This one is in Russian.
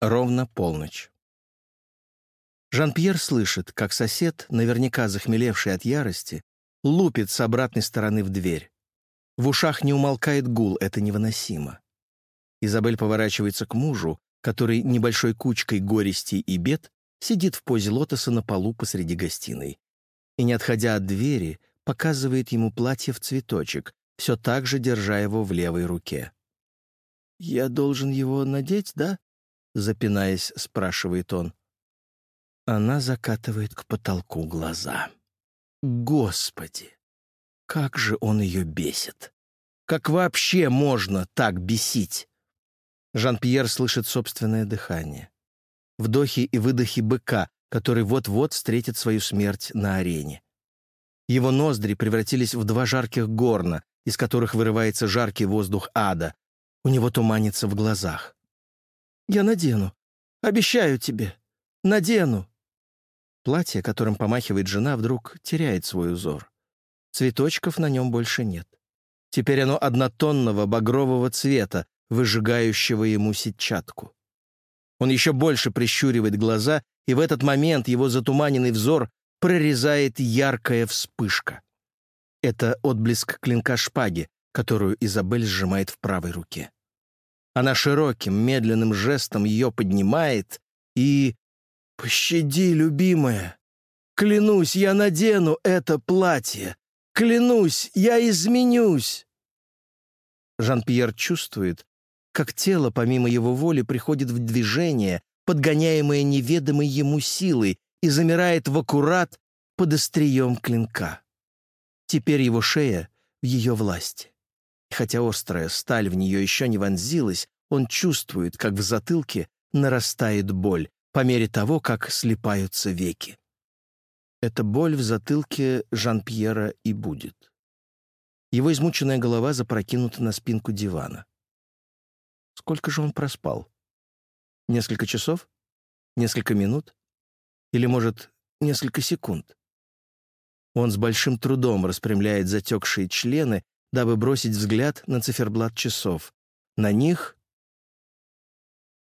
Ровно полночь. Жан-Пьер слышит, как сосед, наверняка захмелевший от ярости, лупит с обратной стороны в дверь. В ушах не умолкает гул, это невыносимо. Изабель поворачивается к мужу, который небольшой кучкой горестей и бед сидит в позе лотоса на полу посреди гостиной и, не отходя от двери, показывает ему платье в цветочек, все так же держа его в левой руке. «Я должен его надеть, да?» — запинаясь, спрашивает он. Она закатывает к потолку глаза. Господи! Как же он ее бесит! Как вообще можно так бесить? Жан-Пьер слышит собственное дыхание. Вдохи и выдохи быка, который вот-вот встретит свою смерть на арене. Его ноздри превратились в два жарких горна, из которых вырывается жаркий воздух ада. У него туманится в глазах. «Я надену. Обещаю тебе. Надену». Платье, которым помахивает жена, вдруг теряет свой узор. Цветочков на нем больше нет. Теперь оно однотонного багрового цвета, выжигающего ему сетчатку. Он еще больше прищуривает глаза, и в этот момент его затуманенный взор прорезает яркая вспышка. Это отблеск клинка шпаги, которую Изабель сжимает в правой руке. Она широким, медленным жестом ее поднимает и... «Пощади, любимая! Клянусь, я надену это платье! Клянусь, я изменюсь!» Жан-Пьер чувствует, как тело, помимо его воли, приходит в движение, подгоняемое неведомой ему силой, и замирает в аккурат под острием клинка. Теперь его шея в ее власти. Хотя острая сталь в нее еще не вонзилась, он чувствует, как в затылке нарастает боль по мере того, как слипаются веки. Эта боль в затылке Жан-Пьера и будет. Его измученная голова запрокинута на спинку дивана. Сколько же он проспал? Несколько часов? Несколько минут? Или, может, несколько секунд? Он с большим трудом распрямляет затекшие члены, дабы бросить взгляд на циферблат часов. На них